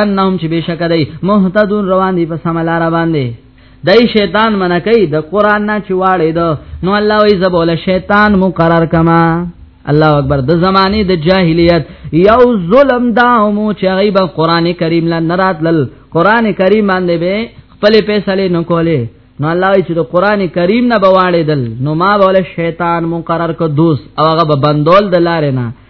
انهم چې بشک دی مهتدون روان دي په سملار باندې دای شیطان منع کوي د قران نه چواړې دو نو الله وی زبول شیطان مقرر کما الله اکبر د زمانه د جاهلیت یو ظلم دا مو چې غیب قران کریم لا نراتل قران کریم باندې به خپل فیصله نه کولې نو الله چې د قران کریم نه بواړې دل نو ما بوله شیطان مقرر کو دوست او هغه بندول د لارې نه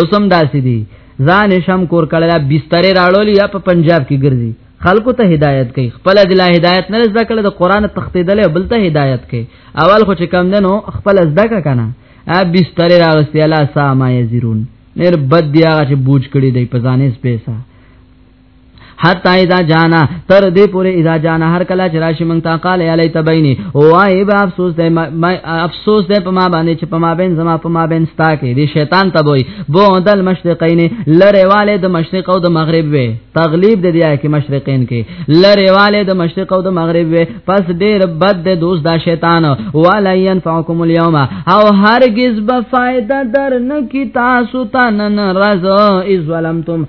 اوسم داسې دي ځان شم کور کړل بستر راړول یا په پنجاب کې ګرځي خلکو ته هدایت کوي خپل د لا هدایت نه زده کړل د قران تختیدل بل ته هدایت کوي اول خو چې کم دنو خپل زده کنه ا بستر راغستی الله سامه یزرون نر بد دی هغه چې بوج کړی دی په ځانې پیسې حتا اذا جانا تر دې پورې اذا جانا هر کله چې راشي مونږ ته قال علی تبینی وای به افسوس دې افسوس دې په ما باندې چې په ما بین زما په ما بین ستا کې دې شیطان ته وای بو دل مشرقین لره والے د مشرق او د مغرب وې تغلیب دې دیا کې مشرقین کې لره والے د مشرق او د مغرب وې پس ډېر بد دې دوست دا شیطان ولا ينفعکم اليوم او هرگز به فائدہ در نه کی تاسو ته نن راز از ولمتم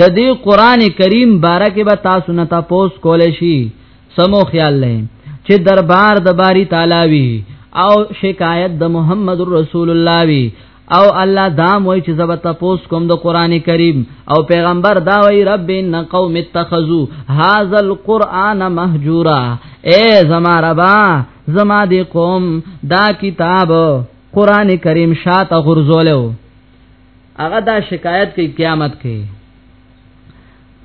د دې قران کریم بارکه به تاسو نه تاسو کول شي سمو خیال لئ چې دربار د باری تعالی وی او شکایت د محمد رسول الله وی او الله دا موي چې زب تاسو کوم د قران کریم او پیغمبر دا وی رب ان قوم اتخذوا هذا القران مهجورا اے زما ربا زما دی قوم دا کتاب قران کریم شاته غرزولو هغه دا شکایت کوي قیامت کې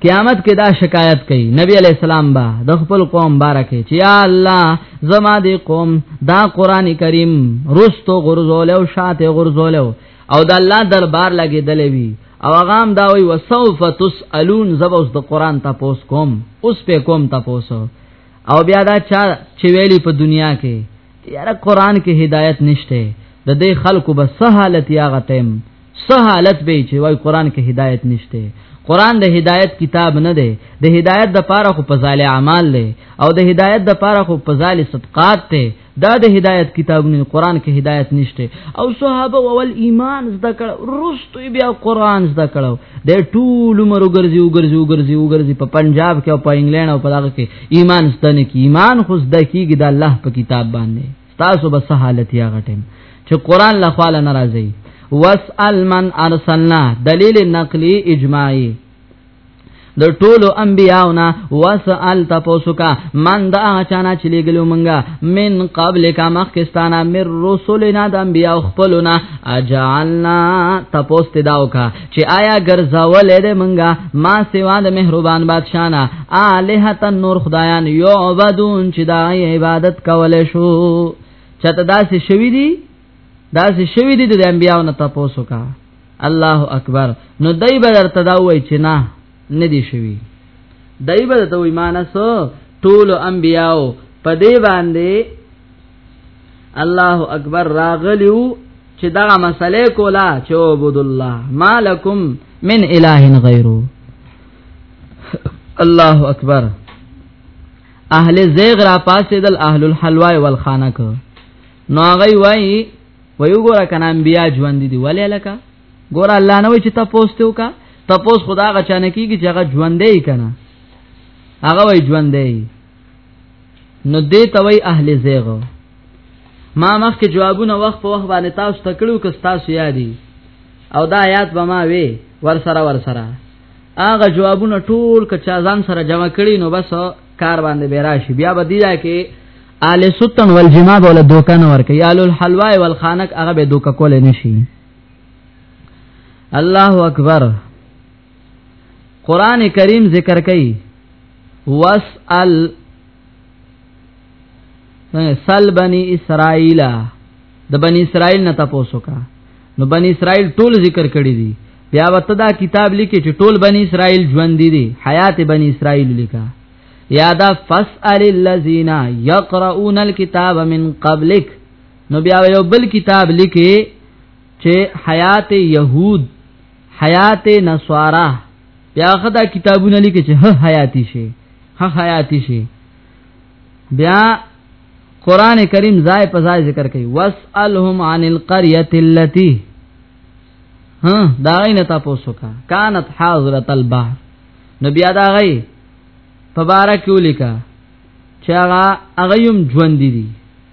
قیامت کې دا شکایت کوي نبی علی السلام با د خپل قوم بارکه چې یا الله زما دې قوم دا قران کریم رستو غرزول او شاته غرزول او د الله دربار لګې دلې وی او غام دا وی وسوف تسالون زبوس د قران تاسو کوم اوس په کوم تاسو او بیا دا چا چې ویلی په دنیا کې یاره قران کې هدایت نشته د دې خلکو به سہالت یا غتم سہالت به چې وای قران کې هدایت نشته قران د هدایت کتاب نه دی د هدایت د پاره خو فضائل اعمال دی او د هدایت د پاره خو فضائل صدقات دی دا د هدایت کتابونه قران کې هدایت نشته او صحابه اول ایمان زده کړ رستو بیا قران زده کړو د ټول عمر وګرځي وګرځي وګرځي وګرځي په پنجاب کې او په انګلند او په دغه کې ایمان ستنه کی ایمان خو زده کیږي د الله په کتاب باندې تاسو به سه حالت یا غټم چې قران له خواله ناراضي واسال من ارسلنا دلیل نقلی اجماعی د ټولو انبیاونا وسال تاسو کا من دا چانا چې لګلو مونږه من قبل کا مخکستانه مر رسولنا د انبیاو خپلنا اجعلنا تاسو ته داو کا چې آیا ګرځولې د منګه ما سیوا د مهربان بادشاہ نه الہ تن نور خدایان یو عبادون چې دا عبادت کول شو چته داسې شوی دی داسې شوی دی د انبیانو نه تاسو کا الله اکبر نو دای به درته دا وای چې نه نه دی شوی دای به ته وای مانسو ټول انبیاو په دی باندې الله اکبر راغلیو چې دا مسئله کولا چې عبد الله مالکم من اله غیره الله اکبر اهل زیغ را پاسیدل اهل الحلوا والخانه کو نو هغه وای وای وګوره کنه انبیا ژوند دي ولې لکه ګوره الله نه وای چې تاسو ته وکا تاسو خدا غچانه کیږي چې هغه ژوندې کنا هغه وای ژوندې نو دې توي اهل زیغ ما مخکې جوابونه وخت په وخت باندې تاسو ته کړو که تاسو یادي او دا آیات به ما وي ور سره ور سره هغه جوابونه ټول که چا ځان سره جمع کړي نو بس کار باندې به راشي بیا به دی کې آل ستن والجماع ولا دوکان ورکي آل الحلوا والخانق هغه به دوک کول نشي الله اکبر قران کریم ذکر کوي واسال سل بني اسرائیل د بني اسرائیل نه تاسو کا نو بني اسرائیل ټول ذکر کړی دي بیا وته دا کتاب لیکي چې ټول بني اسرائیل ژوند دي دي حیات بني اسرائیل لیکا یادا فاسال الذین یقرؤون الكتاب من قبلک نو بیا یو بل کتاب لیکي چې حیات یهود حیات نسوارا بیا خدا کتابونه لیکي چې ه حیاتی شي ه حیاتی شي بیا قران کریم ځای په ځای ذکر کوي واسالهم عن القريه التي ها دا غینه تاسو کا كانت حاضره البحر نبي ادا غي تبارک ولیکا چې هغه هغه يم ژوند دي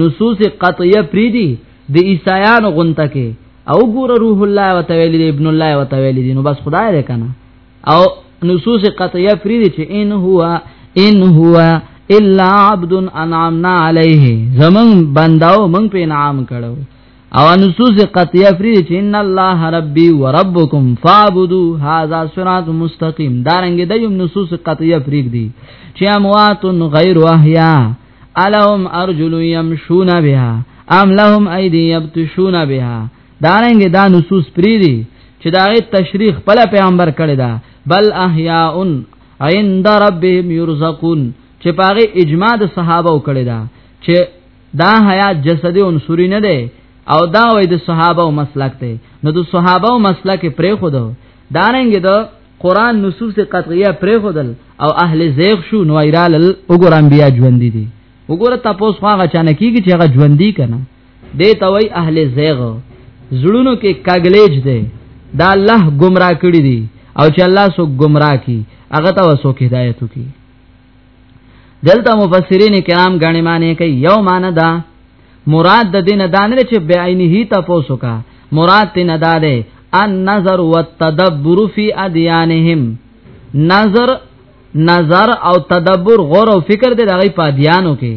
نصوص قطعیه پری دی د عیسایانو غونته کې او ګور روح الله وتعالى دی ابن الله وتعالى دی نو بس خدای دې کنه او نصوص قطعیه پری دی چې ان هو ان هو الا عبد انعمنا عليه زمون بنداو مونږ په انعام کړو او نصوص قطعیه پری دی چې ان الله ربي وربكم فاعبدوا هذا صراط مستقيم دارنګ د یم نصوص قطعیه پری دی چې اموات غیر احیا الهم ارجل يمشون بها ام لهم ايدي يبطشون بها دارنګ دا نصوص پری دي چې دا غي تشریح خپل پیغمبر کړی دا بل احیاء عند ربهم يرزقون چې پاغه اجماع د صحابه کړی دا چې دا حیات جسدی عنصری نه دی او دا وای د صحابه مسلک ته نو د صحابه مسلک پرې خود دارنګ دا قران نصوص قطعیه پرې خودل او اهل زیغ شو نو ایرال وګور انبیا ژوند دي وګوره تاسو هغه چانه کیږي چې هغه ژوند دي کنه دې توي اهل زیغ زړونو کې کاګلیج دي دا الله گمراه کړی دي او چې الله سو گمراه کی هغه ته وسو هدایت کی دلته مفسرین کرام غنی معنی کوي یو معنی دا مراد د دین دان لري چې بعینه تاسو کا مراد تین ادا ده ان نظر والتدبر فی ادیانهم نظر نظر او تدبر غور او فکر دې دغه پادیانو کې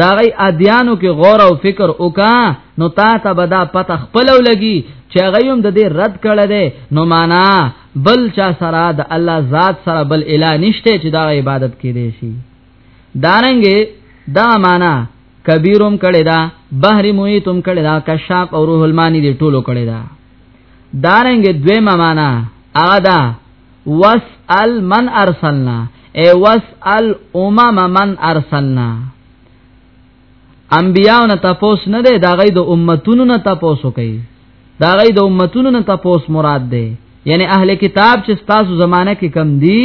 دا غي ادیانو کې غور او فکر وکا نو تا ته بدا پته خپلو لګي چې غيوم د دې رد کړه دې نو معنا بل چا سره د الله ذات سره بل اله نشته چې دا عبادت کې دي شي دارنګې دا معنا کبیرم کړي دا بحر مویتم کړي دا کشاف او روح المانی دې ټولو کړي دا دارنګې دویمه معنا ادا واسال من ارسلنا اے واسال امم من ارسلنا انبیاونه تاسو نه دی دا غي د امتونو نه تاسو کوي دا غي د امتونو نه تاسو مراد دی یعنی اهل کتاب چې تاسو زمانہ کې کم دی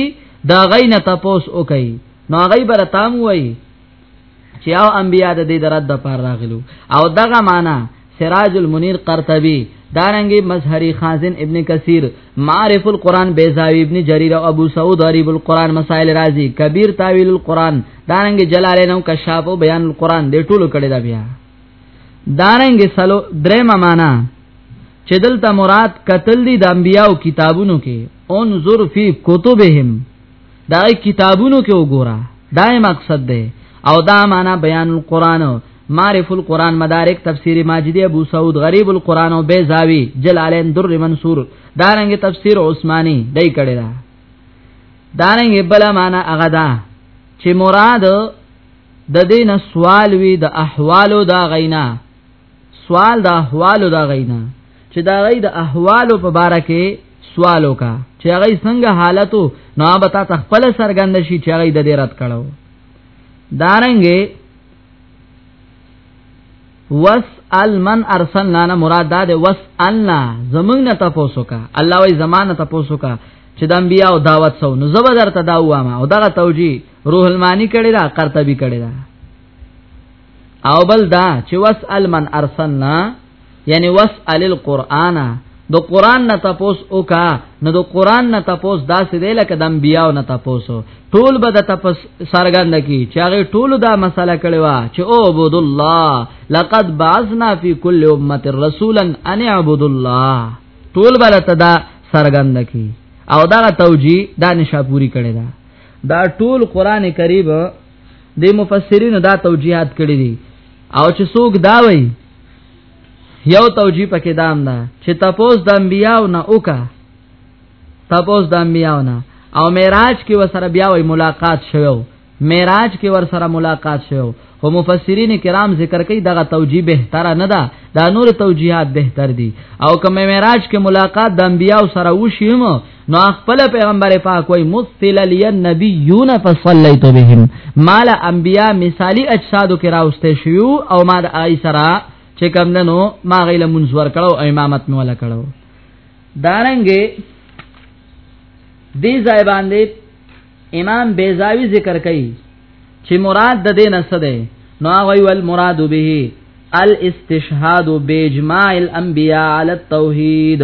دا غي نه تاسو او کوي نو غي برتام وای چې او انبیا د دې درد د پار راغلو او دغه معنا سراج المنیر قرطبی دارنګي مظهری خازن ابن کثیر معرف القرآن بیزاوی ابن جریر او ابو سعود غریب القرآن مسائل رازی کبیر تاویل القرآن دارنګي جلالین او کشاف او بیان القرآن دې ټولو کړي دا بیا دارنګي سلو درېما معنا چې دلته مراد قتل دي د انبیاو کتابونو کې انظر فی کتبهم دا کتابونو کې وګوره دا مقصد ده او دا معنا بیان القرآن معرف القرآن مدارک تفسیر ماجدی ابو سعود غریب القرآن او بیزاوی جلالین در منصور دارنګ تفسیر عثماني دای کړی دا دارنګ بل معنا هغه دا چې مراد د دین سوال وی د احوالو دا غینا سوال د احوال د غینا چې دا غي د احوال په باره کې سوال وکا چې هغه څنګه حالتو نو به تا تخپل سرګند شي چې هغه د دې رات کړو دارنګې واسال من ارسلنا نه مراد دا ده واسالنا زمنګ نه تاسو کا الله وی زمانه تاسو کا چې د انبیا او دعوت سو نو زبر درته دا وامه او دغه توجی روح المانی کړي دا قرطبی کړي دا او بل دا چې واسال من ارسلنا یعنی واسال القرآن د قران نه تپوس وکا نو د قران نه تپوس داسې دی لکه د انبیاو نه تپوس ټول به د تپس سرګند کی چې هغه ټول دا مسله کړي وا چې او عبد الله لقد بعثنا فی کل امه رسولا ان اعبد الله ټول به تدا سرګند کی او دا توجی دا نشاپوری کړي دا دا ټول قران کریم د مفسرینو دا توجیهات کړی دي او چې څوک دا وایي یو توجیه پکې دام ده چې تپوس د انبیاو نه اوکا تپوس د انبیاو نه او معراج کې وسره بیا وی ملاقات شوو معراج کې ور سره ملاقات شوو خو مفسرین کرام ذکر کوي دغه توجیه بهتره نه ده دا نور توجیهات بهتر دي او کوم معراج کې ملاقات د انبیاو سره وشیم نو خپل پیغمبر پاک وای مثل لی النبیون فصلیت بهم مال انبیا مثالی اجسادو کې راوسته شو او ما د آی سرا چې کم دنو ما غیله منزور کړو امامت مې ولا کړو دارنګې دی ځای باندې امام بیزاوی ذکر کوي چې مراد د دې نه څه دی نو وی ول مراد به الاستشهاد باجماع الانبیاء علی التوحید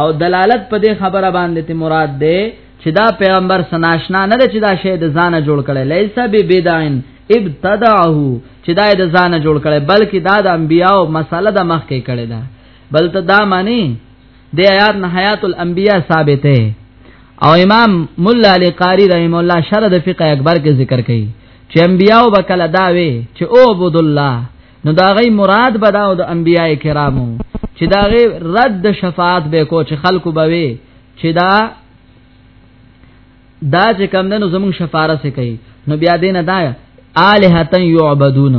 او دلالت په دې خبره باندې ته مراد ده چې دا پیغمبر سناشنا نه ده چې دا شی د ځانه جوړ کړي لیسا بی بدعن ابتدعه چې دا د ځانه جوړ کړي بلکې دا د انبیاو مسله د مخ کې کړي ده بل ته دا معنی د آیات نه حیات الانبیاء ثابته او امام مولا علی قاری رحم الله شرح د فقه اکبر کې ذکر کړي چې انبیاو بکله دا وی چې او عبد الله نو دا غي مراد بداو د انبیاء کرامو چې دا غي رد د شفاعت به کو چې خلکو به وي چې دا دا چې کم نه زمون شفاره سي کوي نو بیا دینه دا الہتن یعبدون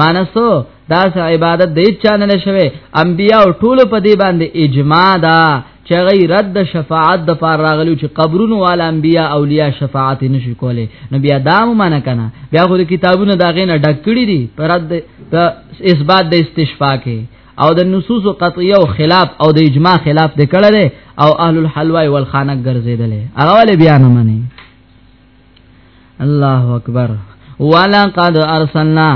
مانسو دا عبادت د چا نه شوی انبیاء ټول په دې باندې اجماع ده چې غي رد شفاعت د پار راغلو چې قبرونو وال انبیا اولیاء شفاعت نشي کوله نو بیا دامو معنا کنه بیا خو د کتابونو دا غینه ډکړي دي پر رد د اثبات د استشفاء کې او د نصوص قطعیه او خلاف او د اجماع خلاف د کړه او اهل الحلوا والخانق ګرځیدل هغه ول بیا نه مني الله اکبر ولقد ارسلنا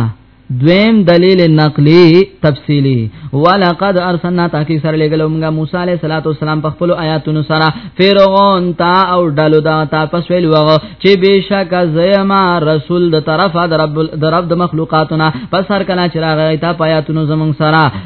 دویم دلیل نقلی تفصیلی ولقد ارسلنا تاکي سره لګلو موږ موسی عليه صلوات والسلام په خپل آیاتونو سره فرعون تا او ډلو دا تا پس ویل وغه چې بشک زما رسول د طرفه د رب د رب د مخلوقاتنا پس هر کله چې راغی تا په آیاتونو زمون سره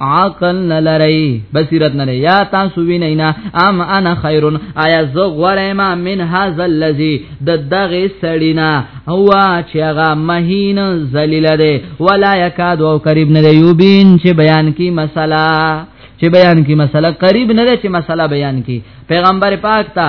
عقل نلری بصیرت نلری یا تاسو وینئ نه ام انا خیرون آیا زه غوړم ما من هاذا الذی د دغه سړینا هو چې هغه مهین ذلیل دی ولا یکاد او قریب نه دی یوبین چې بیان کی مسله چې بیان کی مسله قریب نه دی چې مسله بیان کی پیغمبر پاک ته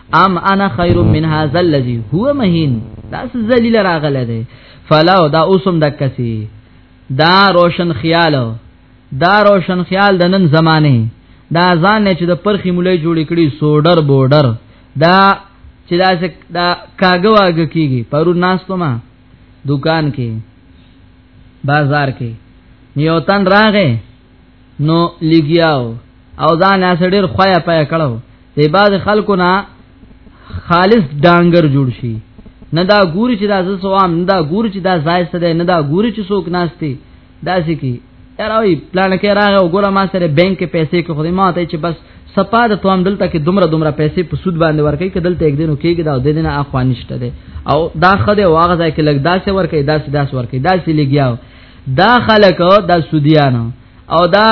ام انا خیر من هذا الذي هو مهین دا ذلیل راغله ده فلاو دا اوسم د کسی دا روشن خیال دا روشن خیال د نن زمانه دا ځان چې د پرخي مولای جوړ کړي سوډر بورډر دا چې دا دا کاګه واګ کیږي پرو ناستو ما دکان کې بازار کې نیوتن راغې نو لګیاو او دا نه سړیر خویا پیا کړو د بعض خلکو نه خالص ډانګر جوړ شي نه دا ګوري چې دا ز سوام نه دا ګوري چې دا ځای څه دی نه دا ګوري چې څوک ناشتي دا څه کی یاروي پلان کې راغی او ګوره ما سره بانک کې پیسې کې خدای ما ته چې بس سپا د توام دلته کې دومره دومره پیسې په سود باندې ورکې کې دلته یک دینو کېږي دا د دینه اخوانشته ده او دا خده واغ ځای کې لګ داسې ورکې داسې داس ورکې داسې لګیاو دا خلک دا سودیان او دا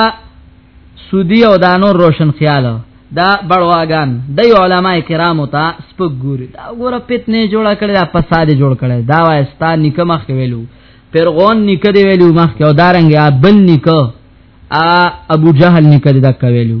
سودی او دا نور روشن خیال دا بړواګان د علماء کرامو ته سپګ ګوري دا ګوره پتنې جوړ کړي دا فساد جوړ کړي دا واستا نکه مخ ویلو پیرغون نکه دی ویلو مخ او دارنګ بل نکه ا ابو جهل نکه دا کویلو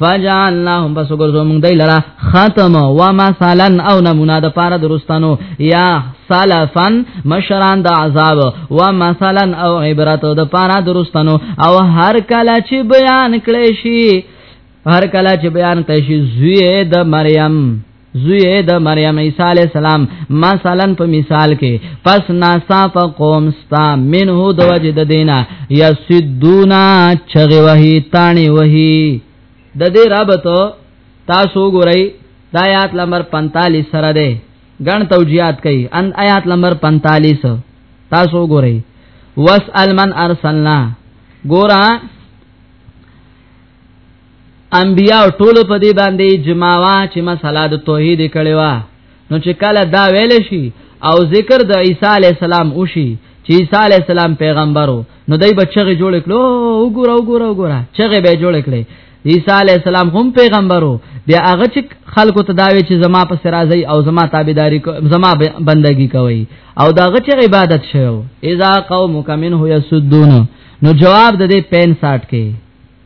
فجعلناهم پس وګرځو موږ دی لرا ختم و مثلا او نمونه د پاره درستانو یا سلفن مشران د عذاب و مثلا او عبرت د پاره درستانو او هر کله چې بیان کړي شي هر کله چې بیان کړي شي زوی د مریم زوی د مریم عیسی علی السلام مثلا په مثال کې پس ناسا په قوم ستا منه د وجه د دینا یسدونا چغه وهی تانی وهی د دې رابط تاسو ګورئ د آیات نمبر 45 سره ده ګڼ توجیهات کوي ان آیات نمبر 45 تاسو ګورئ واسال من ارسلنا ګورا انبیا ټول په دې باندې اجماع وا چې مسله د توحید کړي وا نو چې کله دا ویل شي او ذکر د عیسی علی السلام وشي چې عیسی علی السلام پیغمبرو نو دای بچغه جوړ کړو وګوره وګوره وګوره چغه به جوړ کړي عیسی علی السلام هم پیغمبرو بیا هغه چې خلکو ته داوي چې زما په سرازي او زما تابعداري زما بندگی کوي او داغه چې عبادت شوی اذا قومک منه یسدون نو جواب د دې 65 کې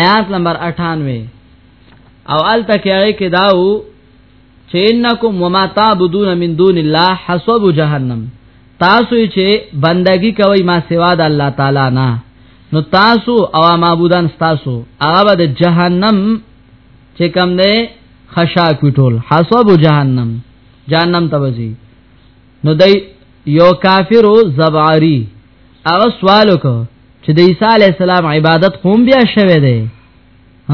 آیات نمبر 98 او ال تکیه کې داو چې انکم وما تعبدون من دون الله حسب جهنم تاسو چې بندگی کوي ما سوا د الله تعالی نه نو تاسو او معبودان تاسو هغه د جهنم چې کوم دی خشا کوټول حسب جهنم جهنم توزی نو دای یو کافر زبعری هغه سوال وکړ چې د عیسی علی السلام عبادت قوم بیا شوه دی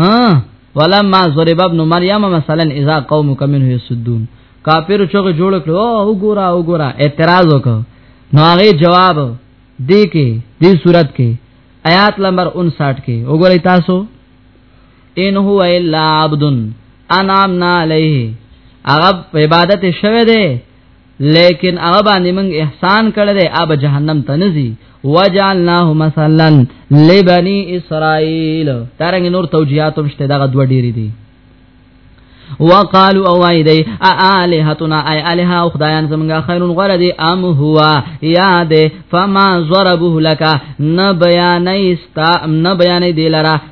ها ولما ضرب ابن مریم مثلا اذا قومك منه يسدون کافر چوغ جوړ کړو او ګورا او ګورا اعتراض وکړ نو هغه جواب دی کې دی صورت کې آیات نمبر 59 کې وګورئ تاسو ان هو الا عبد انعمنا علیه هغه عبادت شوه دی لیکن هغه باندې موږ احسان کړل دی اب جهنم ته نزي وجعلناه مثلا لبني اسرائيل ترنګ نور توجيهاتم شته دغه دوه ډيري دي وقالو او وای دی الہتنا ای الہ او خدایان زمونږه خیرون غره دی ام هوا یاد فما ضربه لك نه بیانې استا نه بیانې دی لرا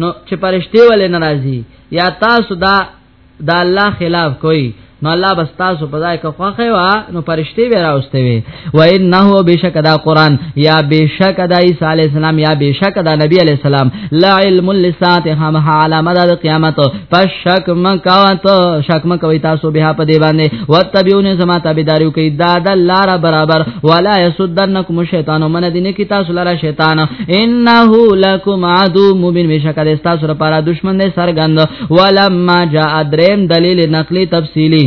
نو چې پرشته ولې ناراضي یا تاسو دا دا الله خلاف کوي نو الله بس تاسو په ځای کې خوخه وا نو پرشته به راوسته وي و انه بشک دا قران یا بشک دا عیسی علی السلام یا بشک دا نبی علی السلام لا علم للساعه هم علامه د قیامت پس شک مکوا ته شک مکوي تاسو به په دی باندې وتبعون زما تابعداریو کوي دا د لار برابر ولا يسدنکم شیطان من دین کی تاسو لاره شیطان انه لکم عدو مبین بشکره تاسو لپاره دشمن دی سرګند ولما جاء دریم دلیل نقلی تفصیلی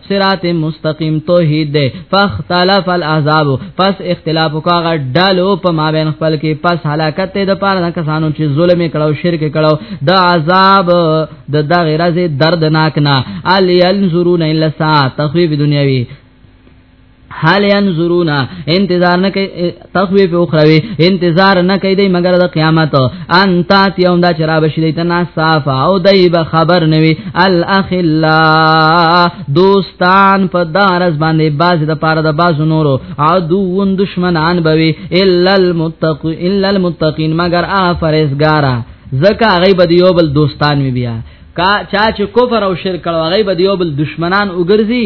صراط مستقیم توحید ده فاختلف الاحزاب پس اختلاف وکړه ډلو په مابین خپل کې پس هلاکت ته د پاره د کسانو چې ظلم کړو شرک کړو د عذاب د دغه راز دردناک نه الی انظرون الا ساعه تخویب دنیوي حال ينظرون انتظار نه کوي تخويف اخروی انتظار نه کوي دی مگر د قیامت ان تات يوم دا چرابه شي دیت نه صاف او دای به خبر نوي الاخلا دوستان په دارز باندې باز د پاره د باز نورو عدوون دشمنان بوي الا المتق الا المتقين مگر افرزګارا زکه غیب دیو بل دوستان وی بیا کا چا چې کفر او شرک کړو غیب دیو بل دشمنان وګرځي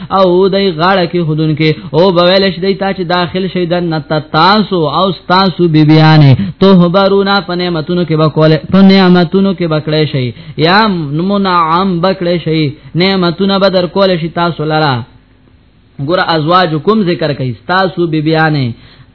او دای غاړه کې خودن کې او بویل شي دای ته چې داخل شي د نت تاسو او تاسو بیبیانه توهبرونا په نعمتونو کې بکول په نعمتونو کې بکړې شي یا نمونه عام بکړې شي نعمتونه بدر کول شي تاسو لرا ګور ازواجکم ذکر کوي تاسو بیبیانه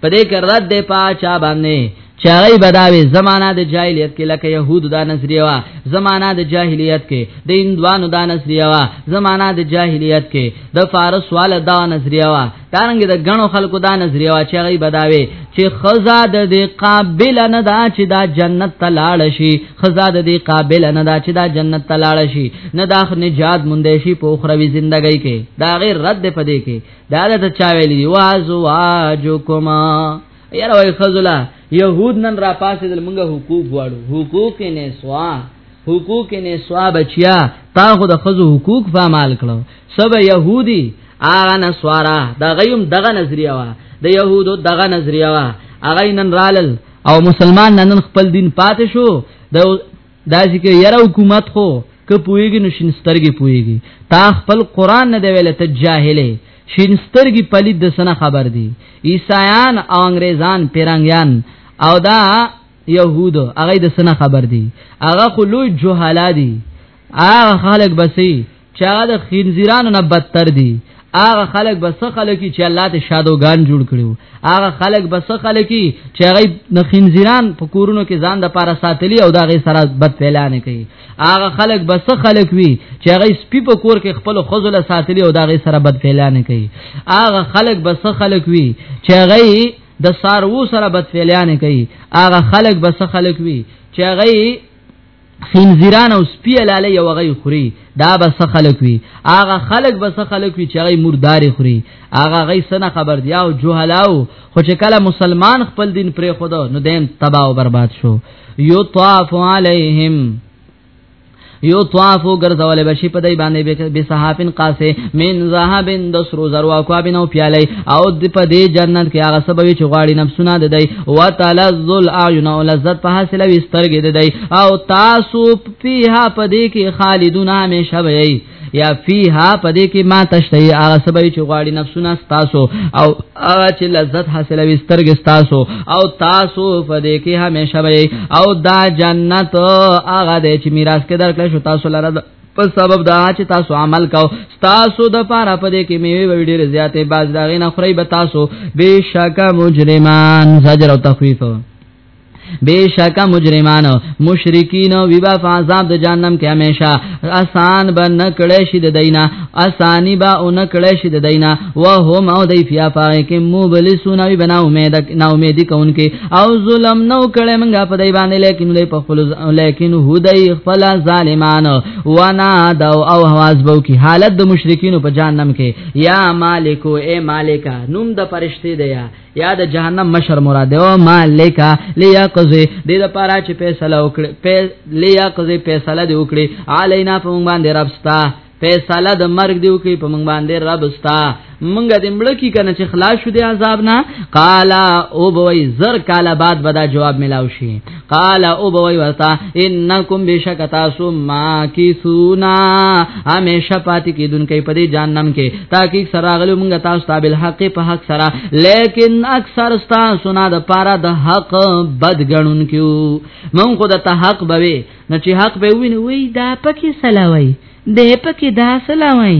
پدې کې رد په چا باندې چاغی بداوی زمانہ د جاهلیت کې لکه يهود دا نظریه وا زمانہ د جاهلیت کې د هندوانو دا نظریه وا زمانہ د جاهلیت کې د فارس وال دا نظریه وا دارنګ د غنو خلکو دا نظریه وا چاغی بداوی چې خزا د دې قابل نه دا چې دا جنت ته لاړ شي خزا د دې قابل نه دا چې دا جنت ته لاړ شي نه دا خو نجات مونږ شي په اخروی ژوندۍ کې دا غیر رد پدې کې دا د چا ویلی وازو واجو کوما یاره وای خزلا يهود نن را پاسې د موږ حقوق غواړو حقوق نه سوا حقوق نه سوا بچیا تا خو د خزو حقوق فعال کړو سبا يهودي اغه نسوارا دا غيوم دغه نظریه وا د يهودو دغه نظریه وا اغه نن رالل او مسلمان نن خپل دین پاتې شو د دا چې کې یره حکومت خو که پویږي نو شینسترګي پویږي تا خپل قران نه دی ویل ته جاهلې شینسترګي پلی د سنه خبر دی عیسایان او انګریزان پیرانګیان او دا يهود هغه د سنه خبر دی هغه خو لوی جهالا دي هغه خلک بسې چا د خنزیرانو نه بدتر دي هغه خلک بس خلک چې الله ته شادوغان جوړ کړو هغه خلک بس خلک چې هغه د خنزیران په کورونو کې ځان د پاره ساتلی او دغه سره بد پیلان کوي هغه خلک بس خلک وي چې هغه سپي په کور کې خپل خزله ساتلی او دغه سره بد پیلان کوي هغه خلک بس خلک وي چې هغه د سارو سره بد پیلان کوي هغه خلک بس خلک وي چې هغه خنزیران او سپی لاله یو غي خوري دا به څه خلک وي اغه خلک به څه خلک وي چې غي مرداري خوري اغه غي سنه خبر دی او جوهلاو خو چې کله مسلمان خپل دین پرې خود نو دیم تباہ او برباد شو یو طواف علیهم یو طواف ګرځول بشي په دای باندې به صحافن قاسه من ذهبن د سرو زرو اکوابن او پیاله او د په دې جنت کې هغه سبوي چې غواړي نفسونه د دای وتلذ الاعین او لذت په حاصله وسترګې ده دی او تاسو فیها پدې کې خالدون همیشه وي یا فیها پدې کې ما تشتهي هغه سبب چې غواړي نفسونه تاسو او هغه چې لذت حاصله وسترګې تاسو او تاسو پدې کې همیشه وي او دا جنت هغه دې چې میراث کې درکړل شو تاسو لره په سبب دا چې تاسو عمل کاو تاسو د پاره پدې کې میوه وی ډېر زیاتې باز دا غینه خړی به تاسو بشک مجرمان زجر او تخفیف بشک مجرمان مشرکین وی با فعذاب د جهنم کې همیشه آسان به نکړې شي د دینه آسانی به اون کړې شي د دینه وهم او دی فیا فای کې مبلسون وی بنا امید نا امیدی کونکي او ظلم نو کړه منګه په دای باندې لیکن دوی په خپل لیکن هدی خپل ظالمان وانا دا او حواس بو کی حالت د مشرکین په جهنم کې یا مالکو اے مالکا نوم د فرشتي دی یا د جهنم مشر مراد او مالکا لیاقضی د دې لپاره چې فیصله وکړي لیا قضې فیصله دی وکړي علینا په مونږ باندې ربستا فیصله د مرګ دیو کې په مونږ باندې رب ستا مونږ دې مړ کی کنه چې خلاص شو دې عذاب نه قال او بوي زر کال بعد بدا جواب ملاو شي قال او بوي ورتا انکم بشک تاسو ما کی سونا همیشه پاتې کیدون کې په دې جهنم کې تاکي سراغلو مونږ تاسو ته بل حق په حق سره لیکن اکثر تاسو نه د پاره د حق بد غنون کیو مونږ خو د حق بوي نو چې حق به ویني وی دا پکې سلاوي د پکې دا سلاوي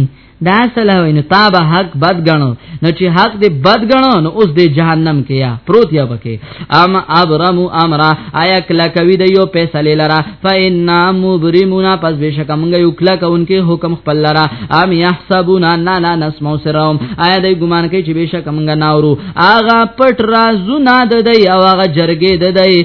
دا سلاوي نو تا به حق بد غنو نو چې حق دې بد غنو نو اوس دې جهنم کې یا پروت یا پکې ام ابرم امرا آیا کلا کوي د یو فیصله لرا فإنا مبرمون پس بشک موږ یو کلا کوونکې حکم خپل لرا ام يحسبون ان لا نسمع سرهم آیا دې ګمان کوي چې بشک موږ ناورو آغا پټ رازونه د دی او آغا جرګې د دی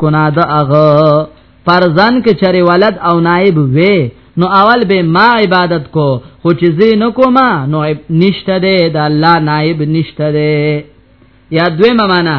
کنا د اغه فرزن کې چره ولد او نائب وې نو اول به ما عبادت کو خو چې زه نو کوما نو نشته ده د الله نائب نشته ده یا دوی معنا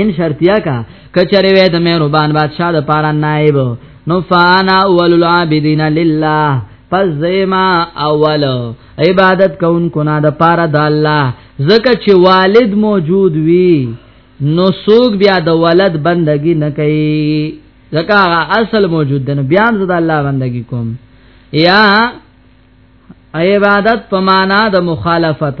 ان شرطیا کا کچره وې د مهربان بادشاہ د پارا نائب نو فانا اول العابدین لله پس زیما اول عبادت کون کنا د پارا د الله زکه چې والد موجود وي نو سوق بیا د ولد بندگی نه کوي زکه اصل موجود دی نو بیا هم د الله بندگی کوم یا عبادت په معنا د مخالفت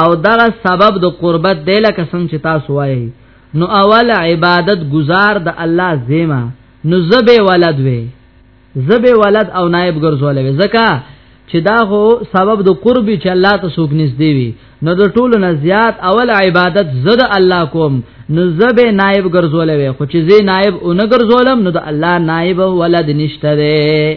او دغه سبب د قربت دی لکه څنګه چې تاسو وایي نو اول عبادت گزار د الله زیما نو زبه ولد وي زبه ولد او نائب ګرځول وي زکه چې دا هو سبب د قرب چې الله ته سوک نږدې وي نو د ټولو نه زیات اول عبادت زد الله کوم نو زب نائب ګرځول وي خو چې زی نائب اون ګرځولم نو د الله نائب ولد نشته دی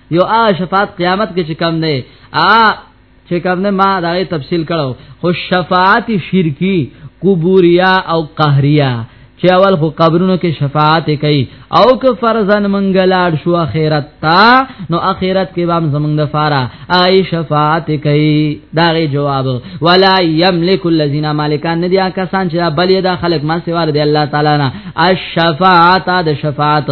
یو آ شفاعت قیامت کې چې کم نه آ چې کم نه ما دا تفصیل کړو خو شفاعت شرکی قبوریا او قهریا چې اول خو قبرونو کې شفاعت کوي او که فرزن منګلاړ شو اخرت تا نو اخرت کې بام زمنګ د فارا آی شفاعت کوي دا غي جواب ولا یملک الذین مالکان ندی کسان چې بلې دا خلق ما سیوار دی الله تعالی نه الشفاعت د شفاعت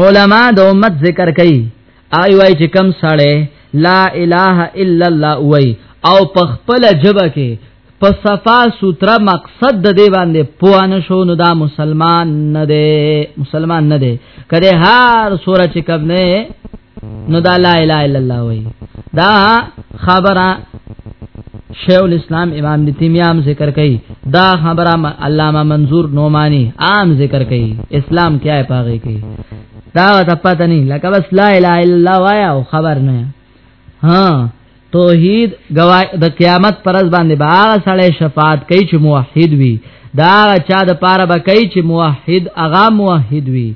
علما د امت ذکر کوي آی وای چې کم ساړې لا اله الا الله وای او په خپل جبه کې په صفا سوتره مقصد د دې باندې پوانه شو نو دا مسلمان نه دی مسلمان نه دی کله هر سوره چې کوم نه نو دا لا اله الا الله وای دا خبره شیخ الاسلام امام ابن تیمیه هم ذکر کړي دا خبره علامه منظور نومانی عام ذکر کړي اسلام کیا ہے پاغه کوي دا ته پته نه لکه بس لا اله الا الله وایا او خبر نه ها توحید گواہ د قیامت پرز باندې باغ سره شفاعت کوي چې موحد وي دا چا د پاره به کوي چې موحد اغا موحد وي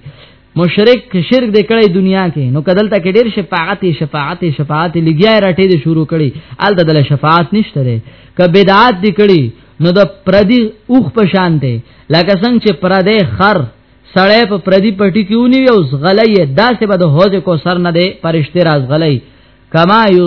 مشرک شرک دې کړی دنیا کې نو کدلته کې ډېر شفاعت شفاعت شفاعت لګیا راټې دې شروع کړي ال دله شفاعت نشته ده ک بدعات دې کړي نو د پردي اوخ په شان دی لکه څنګه چې پردې خر سړې په پردي پټي کې ونی او زغلې داسې به د هوځ کو سر نه دی پرشته راز غلې کما یو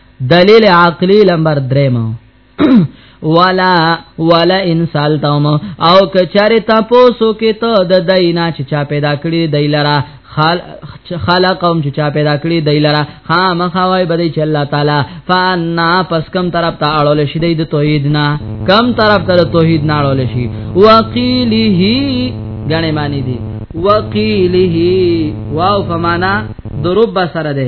دلیل عقلی لمبر دریم ولا ولا ان سالتم او کچاره تاسو کې ته د دینا چې چا پیدا کړی دی لرا خلقهم چې چا پیدا کړی دی لرا ها مخاوي بدی چې الله تعالی فانا پس کم طرف ته اړول شي د توحید نه کم طرف ته توحید نه اړول شي وقیله غنی معنی دی وقیله واو فمانا ضرب سره ده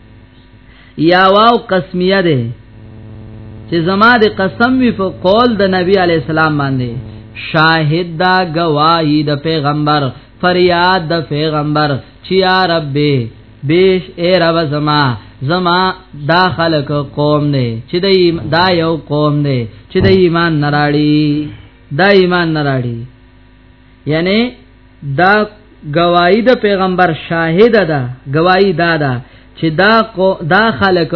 یا واو قسمیه ده چې زما د قسم وی په قول د نبی علی السلام باندې شاهد دا گواہی د پیغمبر فریاد د پیغمبر چې یا رب بیش اے رب زما زما دا خلق قوم دی چې د دا یو قوم دی چې د ایمان نراړي دا ایمان نراړي یعنی دا گواہی د پیغمبر شاهد ده گواہی دا ده چې دا کو دا خلک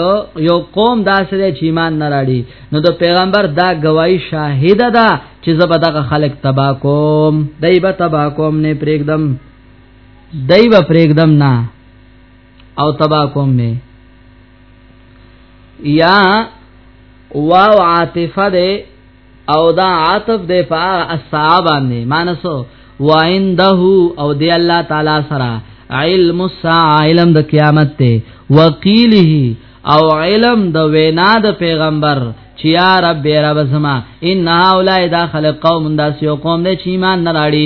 یو قوم داسې دی چې ایمان نه راړي نو د پیغمبر دا گواہی شاهد ده چې زبر دغه خلک تبا کوم دایبه تبا کوم نه پرېګدم دایبه پرېګدم نه او تبا کوم نه یا واو عاطفه ده او دا عاطف دی په الساعه باندې مانسو وعنده او دی الله تعالی سره علم الساعه علم د قیامت ته وقیله او علم د وینا د پیغمبر چې یا رب رب زما ان هؤلاء داخل قوم داس یو قوم دې چې ایمان نه راړي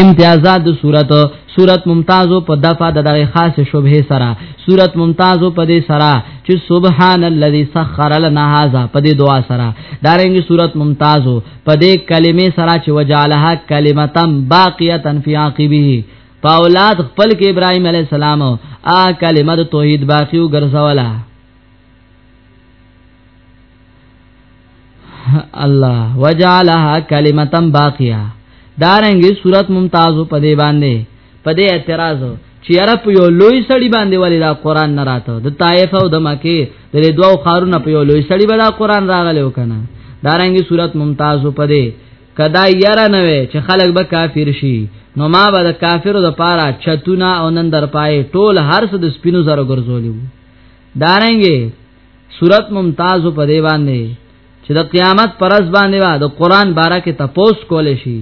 امتیازات د صورت صورت ممتازو په دفع د دغه خاص شبهه سره صورت ممتازو په دې سره چې سبحان الذي سخر لنا هذا په دې دعا سره دارنګي صورت ممتازو په دې کلمې سره چې وجالها کلمتا باقیه فی عاقبه په اولاد خپل کې ابراهيم عليه السلام ا کلمه د توحید باقیو ګرځوله الله وجعلها کلمه باقیه دارنګي صورت ممتاز په دی باندې په دې اعتراض چې یاره په یو لوی سړی باندې ولې دا قران نه راته د طائف او د مکه د دوو خارونه په یو لوی سړی باندې دا قران راغلی وکنه دا رنګي صورت ممتاز په دې کدا یاره نه وي چې خلک به کافر شي نو ما به د کافرو د پاره چتونه او نن در پای ټول هر څه د سپینو زرو ګرځولیو دارنګي صورت ممتاز په دی باندې چې د قیامت پرز باندې وا د قران باره کې تپوس کول شي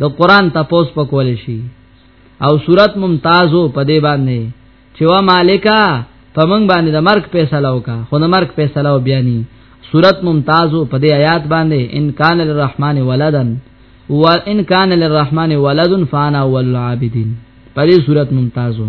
د قران تپوس په کول شي او صورت ممتاز په دی باندې چې وا مالکا پمنګ باندې د مرګ فیصله وکا خو د مرګ فیصله و بیانې صورت ممتاز په دی آیات باندې ان کان للرحمن ولدن و ان کان للرحمن ولدن فانا والعابدین په دې صورت ممتازو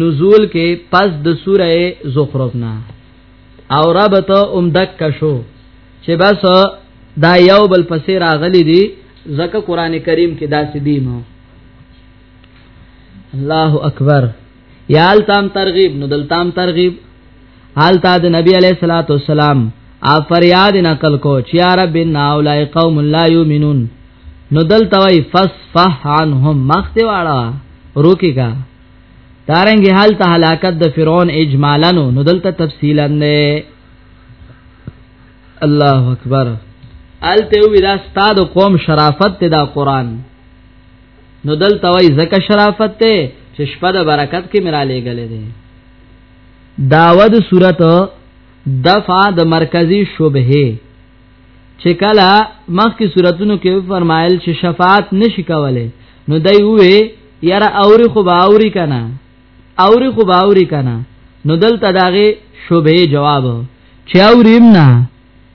نزول کې پس د سوره زخرف نه او ربط ام دک شو چې بس دا یو بل پسې راغلي دي ځکه قران کریم کې داسې دي نو الله اکبر یال تام ترغیب نو دل تام ترغیب حال تا د نبی علیہ الصلوۃ والسلام ا فریاد نقل کو چې یا رب ان اولای قوم لا یؤمنون نو دل توي فصفح عنهم مخت واړه روکی کا دارنګ حال ته هلاکت د فرعون اجمالا نو دل ته تفصیلا نه الله اکبر الته وی دا استاد قوم شرافت ته دا قران نو دل توي زکه شرافت ته چې شپه د برکت کې میرا لېګلې دي داود صورت دفع د مرکزی شبهه چې کله مخکې صورتونو کې فرمایل چې شفاعت نشي کوله نو دای وې یاره اوري خو باوري کنه اوري خو باوري کنه نو دلته داغه شوبه جواب چې اوریم نه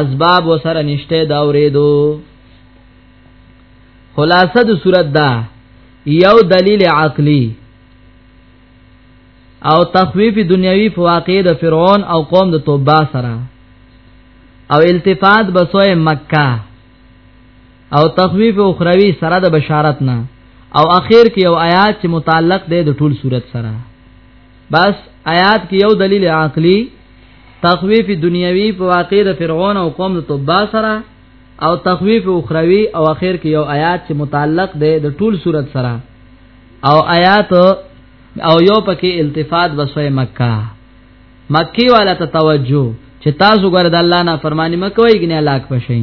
اسباب وسره نشته دا اوریدو خلاصه د صورت دا یو دلیل عقلی او تخویف دنیوی فواقع د فرعون او قوم د توبا سره او التفات بسوی مکه او تخویف اخروی سره د بشارت نه او اخر کې یو آیات چې متعلق دی د ټول صورت سره بس آیات کې یو دلیل عقلی تخویف دنیوي په واقع د فرعون او قوم د توبا سره او تخویف اخروی او اخر کې یو آیات چې متعلق دی د ټول صورت سره او آیات او یو پکې التفات بسوی مکه مکی والا ته توجه چې تاسو ګر د الله نه فرمانی مکوئ ګنه لاک پشئ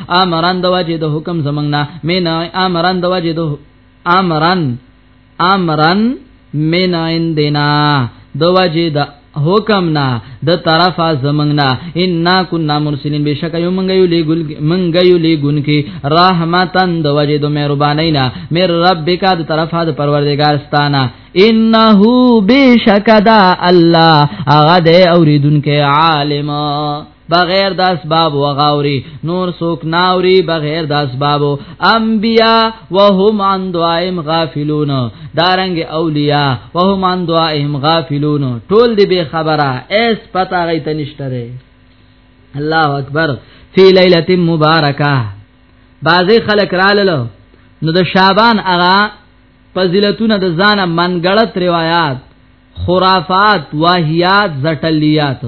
امران د وجه د حکم زمنګ نه مین امران د وجه د امران امران مین عندنا د وجه د حکم نه د طرفه زمنګ نه ان كنا مرسلین بشک یو منګ یو لګل منګ یو لګون کی رحمتن د وجه د مهربانای نه مر ربک د طرفه د پروردگار ستانه انه بشک دا الله هغه د اوریدونکو عالم بغیر د اسباب وغاوري نور سوک ناوري بغیر د اسباب انبیا وهم عن دعائم غافلون دارنګ اولیاء وهم عن دعائم غافلون ټول دی به خبره اس پتا غي تنشتره الله اکبر فی لیلۃ مبارکه بعضی خلک راللو نو د شعبان اغا فضیلتونه د ځانه منګړت روایت خرافات واهیات زټلیات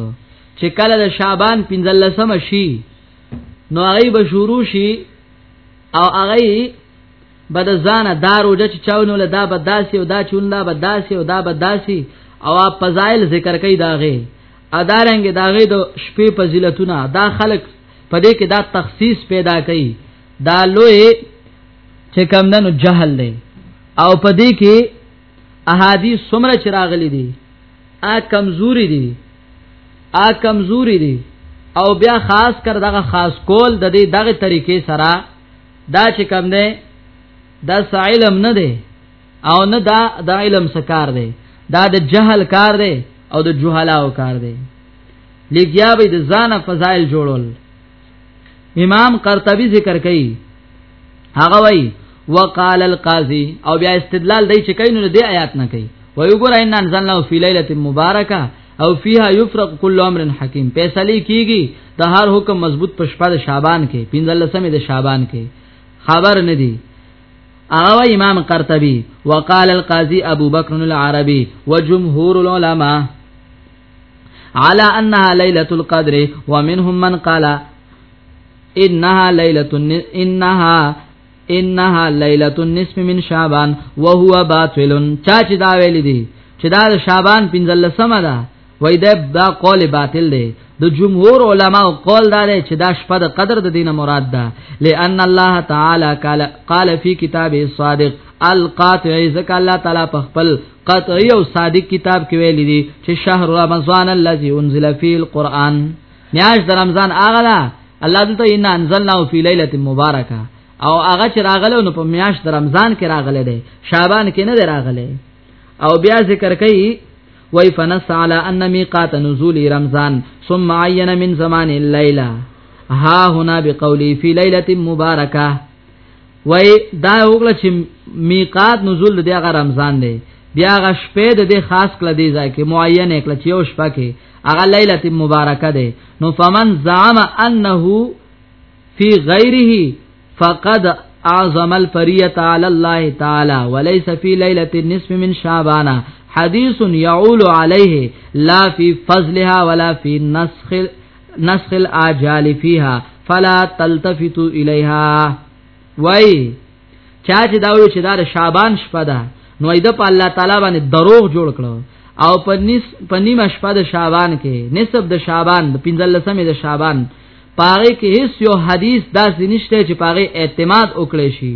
چې کله د شعبان 15مه شي نو هغه به شروع شي او هغه به د ځانه دارو د چاونو له دا به داسي او دا چون دا به داسي او دا به داسي او فضایل ذکر کوي داغه ادارنګ داغه د شپې فضیلتونه دا خلق په دې کې دا تخصیص پیدا کوي دا لوی چې کم نن جهل دی او په دې کې احادیث څومره چې راغلي دي ا کمزوري دي ا کمزوري دي او بیا خاص کر دغه خاص کول د دې دغه طریقې سره دا چې کم نه دا علم نه دی او نه دا د علم سکار دی دا د جهل کار دی او د جهلاو کار دی لګیا به د ځانه فضایل جوړول امام قرطبي ذکر کوي هغه وای وقال القاضي او بیا استدلال دی چې کین نو دې آیات نه کوي وای وګوره ان انزلنا فی ليله مبارکه او فیها یفرق کل امر حکیم فیصله کیږي د هر حکم مضبوط په شپه د شعبان کې 15 سمې د شعبان کې خبر نه دی او امام قرطبي وقال القاضي ابو بكر العربي وجمهور العلماء على انها ليله القدر ومنهم من قال انها ليله انها انها ليله النصف من شعبان وهو باطل چا چې دا ویل دي چې دا شعبان 15 سمه ده وای دا دا قول باطل دی د جمهور علما او قول دار چې دا شپه د قدر د دینه مراد ده لئن الله تعالی قال قال فی کتابه الصادق القاطع ذک الله تعالی په خپل قطعی او صادق کتاب کې ویل دي چې شهر رمضان الذي انزل فيه القرآن میاش د رمضان هغه ده الله دلته ان انزلنا فی ليله مبارکه او هغه چې راغله نو په میاش د رمضان کې راغله ده شعبان کې نه راغله او بیا ذکر کوي وای فنس علی ان میقات نزول رمضان ثم عین من زمان الليله ها هنا بقولی فی ليله مبارکه وای دا وګړه چې میقات نزول د هغه رمضان دی بیا هغه شپه د خاص کله دی ځکه معین کله چې یو شپه کې هغه ليله مبارکه ده نو فمن زعم انه فی غیره فقد اعظم الفریه علی الله تعالی وليس فی ليله النصف من شعبان حدیث یعول علیه لا فی فضلها ولا فی نسخ نسخ الاجال فيها فلا تلتفتوا اليها وای چا چې دا وی چې دا شعبان شپه ده نو اې د په الله تعالی باندې دروغ جوړ کړو او په نس په نیمه شپه د شعبان کې نسب د شعبان د 15مې د شعبان پاره کې هیڅ یو حدیث داسې نشته چې پاره اعتماد وکړي شي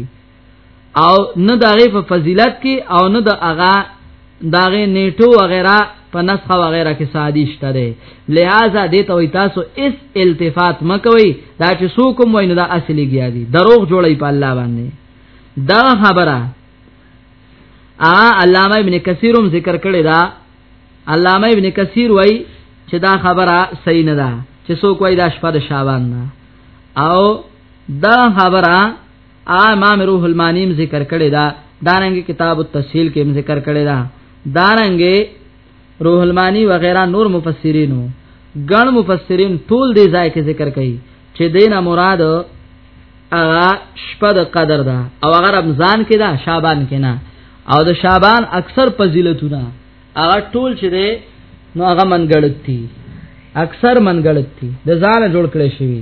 او نه د هغه په فضیلت کې او نه د هغه داغه نیټو وغیرہ په نسخه وغیرہ کې سادي شته ده لہذا دې ته وي تاسو اس التفات مکوي دا چې سو کوم وینو دا اصلي گیا دي دروغ جوړي په الله باندې دا خبره ا علامه ابن کثیرم ذکر کړی دا علامه ابن کثیر وای چې دا خبره صحیح نه ده چې سو کوی دا شپه د شعبان نه او دا خبره ا امام روح المانیم ذکر کړی دا دارنګ کتاب التسهیل کې ذکر کړی دا دارنګ روح المانی وغیرہ نور مفسرینو ګڼ مفسرین ټول دې ځای کې ذکر کړي چې دینه مراد اغا شپه د قدر ده او اگر رمضان کې ده شعبان کې نه او د شعبان اکثر فضیلتونه اغا ټول چې ده نو هغه منګړتی اکثر منګړتی د ځان جوړ کړی شوی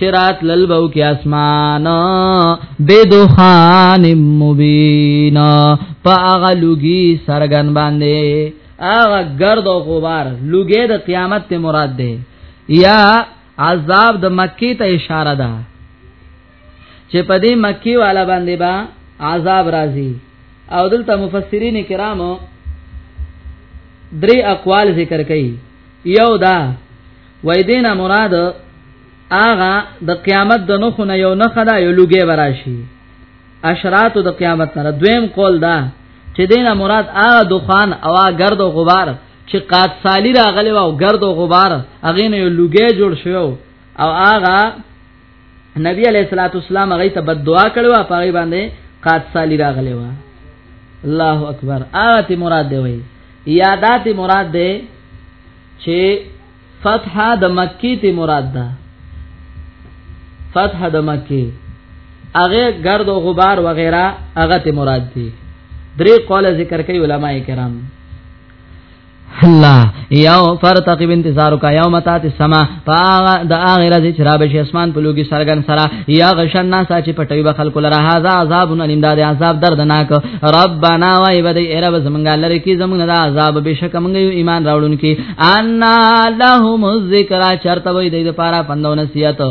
چرات للبو کې اسمان بدخان مبین په هغه لوګي سرګن باندې هغه گرد او غبار لوګي د قیامت ته مراد ده یا عذاب د مکی ته اشاره ده چې په دې مکی والا باندې با عذاب راځي او دلته مفسرین کرامو درې اقوال ذکر کړي یو دا وای دینا مراد اغا د قیامت د نخو نه یو نخ دا یو لوګي براشي اشرات د قیامت نه دویم قول دا چې دینا مراد اغا دخان او گرد او غبار چې قات سالی راغلی او گرد او غبار اغه نه یو لوګي جوړ شو او اغا نبی علیہ الصلوۃ والسلام هغه ته بد دعا کړو په هغه باندې قات سالی راغلی و الله اکبر آت مراد دی وای یادات مراد دی چې فتح د مکی ته مراد ده فتح د مکی هغه گرد او غبار وغیرہ هغه ته مراد دي درې قول ذکر کوي علما کرام الله یو فرتقب انتظار کا یوم تات السما پاغه د اخر از چرابه شي اسمان په لوګي سرګن سرا یا غشن ناس چې پټوي به خلق لره هاذا عذاب نلیم دا عذاب دردناک ربانا وای بده ای رب زمونږه لره کی زمونږه دا عذاب بشک مونږ یو ایمان راوړون کی ان لهم الذکر چرته وای د پاره پندونه سیاته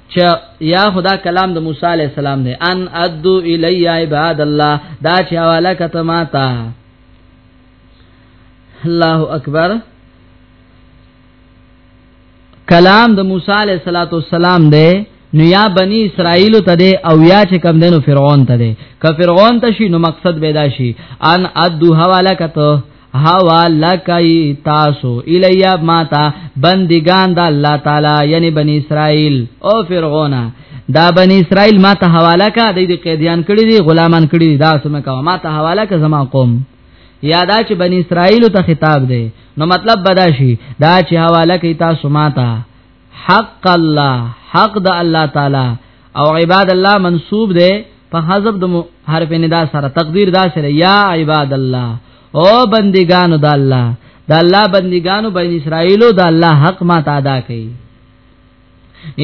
چې یا خدا کلام د موسی علی السلام دی ان ادو الی عباد الله دا چې حواله کته ما تا الله اکبر کلام د موسی علی السلام دی نو یا بنی اسرائیل ته دی او یا چې کم دینو فرعون ته دی که فرعون ته شي نو مقصد پیدا شي ان ادو حواله کته هوا لکای تاسو الیا ماتا بندگان د الله تعالی یعنی بنی اسرائیل او فرعون دا بنی اسرائیل ما ته حواله کا د دې قیدیان کړی دي غلامان کړی دي دا سم کا ما ته حواله کا زما قوم یادا چې بنی اسرائیل ته خطاب دی نو مطلب بداشي دا چې حواله کوي تاسو ما ته حق الله حق د الله تعالی او عباد الله منسوب دی په حذف د حرف ندا سره تقدیر دا سره یا عباد الله او بندگانو د الله د الله بندگانو بین اسرائیلو د الله حق ما تا ادا کړي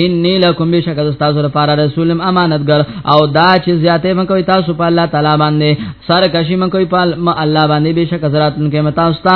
انی لکم بشک تاسو لپاره رسولم امانتګر او دا چې زیاته من کوي تاسو په الله تعالی باندې سر کشي من کوي په الله باندې بشک حضرات من کوي تاسو ته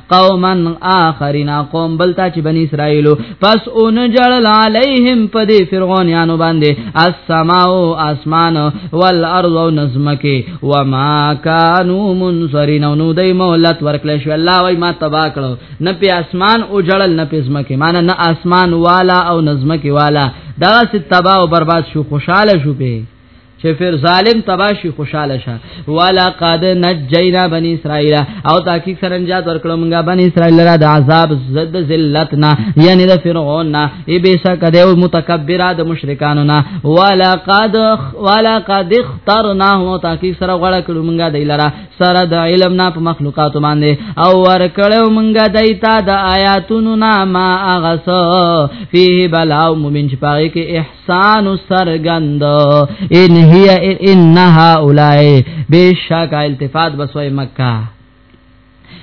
قوما اخرین قوم بلتا چې بنی اسرائیل پس اون جړل علیهم پدی فرعونانو باندې السماء اسمان والارض نظمکی وما كانوا منصرین نو دای مولت ورکل شو الله وای ما تبا کړو نه په اسمان او جړل نه په زمکه مان نه اسمان والا او نظمکی والا دا ست تبا او برباد شو خوشاله شو په چې پھر ظالم تباشي خوشاله شه والا قد نجینا بنی اسرائیل او تحقیق سره نجات ورکړو موږ بنی اسرائیل را د عذاب زد ذلتنا یعنی د فرعون نه ای بیسا کده او متکبره د مشرکانو نه والا قد والا قد اخترنا او تحقیق سره غړ کړو موږ د لرا سره د علم نه په مخلوقات باندې او ور کړو موږ دایتا د آیاتونو نه ما اغس فيه بلاو مومن چې پاره کې سانو سرګند ان هي انها اولای بشک التفات بسوی مکه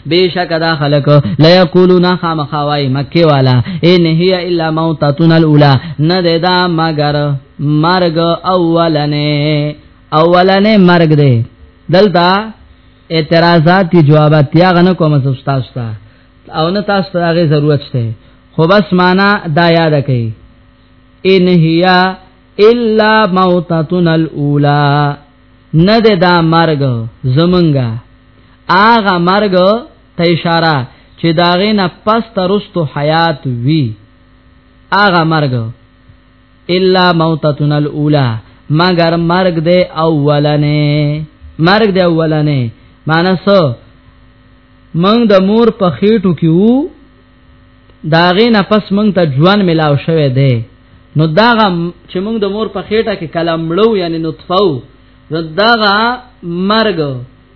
بیشک دا خلق لا یقولون خامخوای مکی والا ان هی الا موتتنا الاولى نه دا مگر مرګ اولنه اولنه مرګ دی دلته اعتراضات کی جوابات یا غنه کوم سستا او نه تاسو ته هغه ضرورت شته خو بس معنا دا یاد کړئ ان هي الا موتتنا الاولى نه ده دا مرګ زمونږه آغا مرګ ته اشاره چې داغه نه پس ترستو حیات وی آغا مرګ الا موتتنا الاولى مگر مرګ ده اولنې مرګ ده اولنې معنی سو مونږ د مور په خېټو کې وو داغه نه پس مونږ ته ژوند ملاو شوه دی نو داغه چې مونږ د مور په خېټه کې کلم مړو یعنی نطفه نو داغه مرګ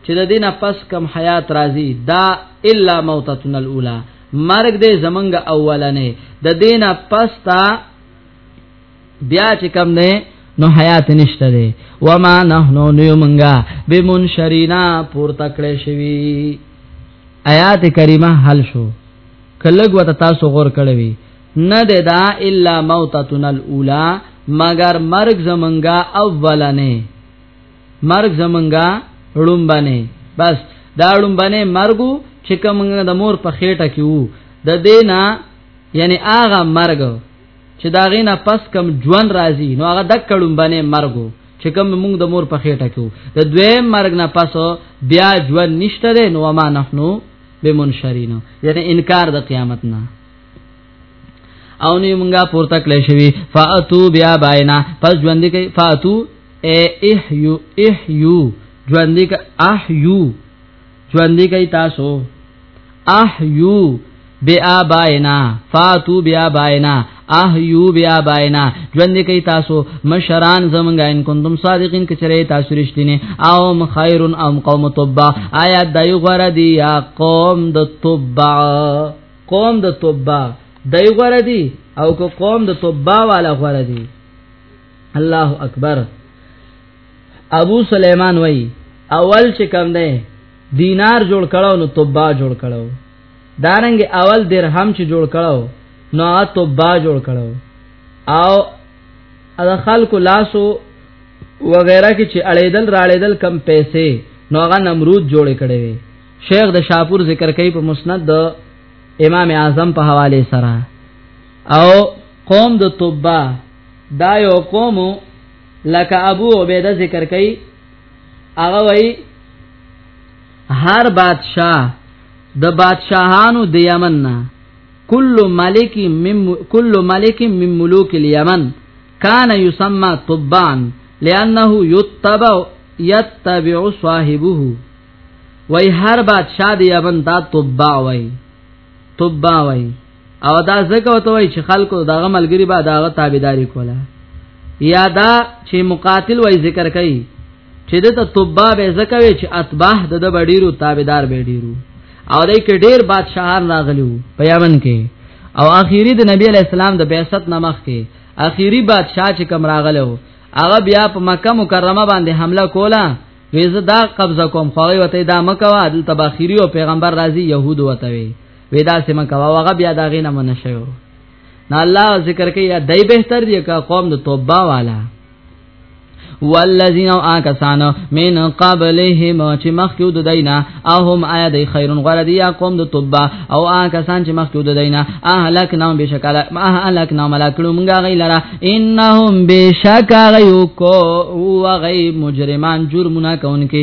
چې د دینه پس کم حیات راځي دا الا موتتنا الاولى مرګ دې زمنګ اولنې د دینه پس تا بیا چې کم نه نو حیات نشته دی وما نحنو نیو منګه بمنشرینا پور تکړه شوی آیات کریمه حل شو کلګ وت تاسو غور کړوي نه ده دا الا موتتنا الاولى مگر مرگ زمنګا اولنه مرگ زمنګا ړومبنه بس دا ړومبنه مرګو چې کومنګ د مور په خېټه کې وو د دینا یعنی آغا مرګ چې دا غینه پس کم ژوند راځي نو هغه د کډم باندې مرګو چې کوم موږ د مور په خېټه کې د دویم مرګ نه پس بیا ژوند نشته دی نو ما نحنو بمنشرین یعنی انکار د قیامت نه او نی مونږه پورته کړی شوی فاتو بیا باینا پس ژوند کې فاتو احیو احیو ژوند کې احیو ژوندې کوي تاسو احیو بیا باینا فاتو بیا باینا احیو بیا باینا ژوند کوي تاسو مشران زمونږه ان کنتم صادقین کچره تاسو رښتینه او خیر او قوم توبا آیا دای غره دی یا قوم د توبا قوم د توبا دای غره دی او کو قوم د توبا والا غره دی الله اکبر ابو سليمان وای اول چې کم دی دینار جوړ کړو نو توبا جوړ کړو دارنګ اول درهم چې جوړ کړو نو توبا جوړ کړو او ادا خلق لاسو وغیرہ کې چې اړېدل راړېدل کم پیسې نو هغه نمرود جوړ کړي وي شیخ د شاپور ذکر کوي په مسند د امام اعظم په حواله سره او قوم د توبا دا یو قومو لکه ابو عبیده ذکر کوي هغه وایي هر بادشاہ د بادشاہانو د یمن نه کل ملک مم کل ملک من ملوک اليمن کان یسمى طبان لانه یتبع یتبع صاحبه وای هر بادشاہ د یمن دا طبا وای طبا وای او دا زکه وته وای چې خلکو دغه ملګری به دغه تابعداري کوله یا دا چې مقاتل وای ذکر کوي چې د توبه به زکه وی چې اتباح د د بډیرو تابعدار به ډیرو او دای کې ډیر بادشاہان راغلیو په یمن کې او اخیری د نبی علی السلام د بعثت نامخ کې اخیری بادشاہ چې کم راغلو هغه بیا په مکه مکرمه باندې حمله کوله ویزه دا قبضه کوم خو وی وته دا مکه وا دلته باخیری او پیغمبر راضی يهود وته وی ودا سم کوا وغه بیا دا غینه من شو نه الله ذکر کوي یا دای بهتر دی کا قوم د توبه والا والذین او آکسانو من قبلهم چې مخکیو د دینا او هم آیا د خیرون غره دی یا قوم د توبه او آکسان چې مخکیو د دینا اهلک نام بشکل اهلک نام ملکړو مونږه غی لرا انهم بشک غیو کو او غی مجرمان جرمونه کوونکې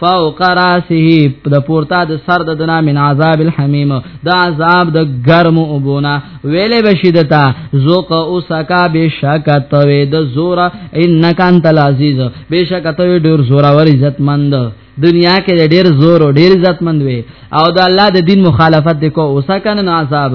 فوق راسه د پورته د سر د دنا من عذاب الحمیم د عذاب د گرم وبونه ویلې بشیدتا ذوق اوسکا بشکت وې د زور انک انت العزیز بشکت وې ډیر زور ور عزت مند دنیا کې ډیر زور او ډیر عزت مند وې او د الله د دین مخالفت کو اوسکا نه عذاب